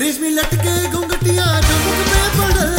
रेशमी लटके घुंघटिया झुमक में पड़ल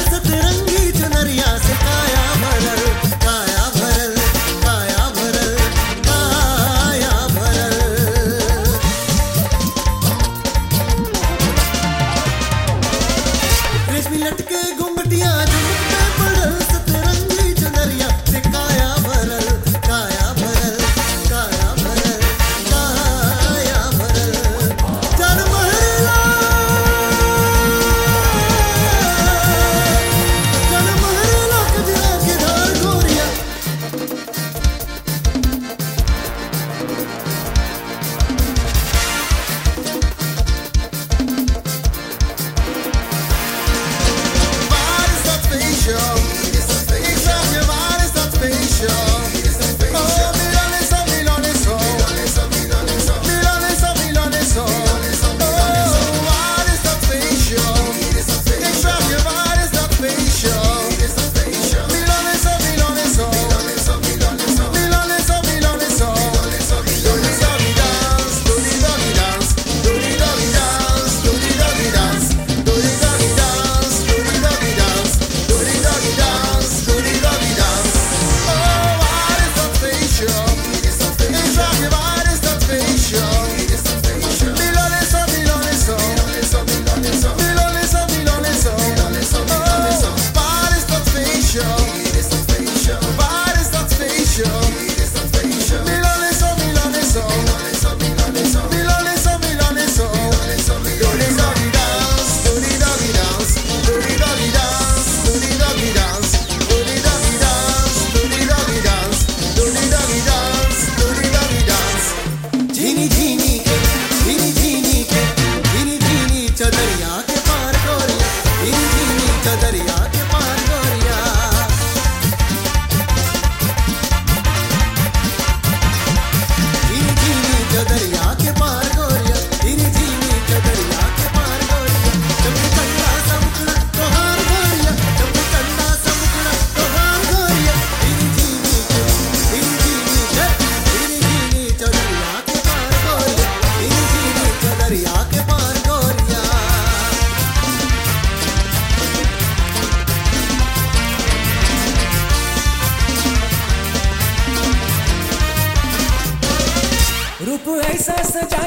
show. to the Sajan.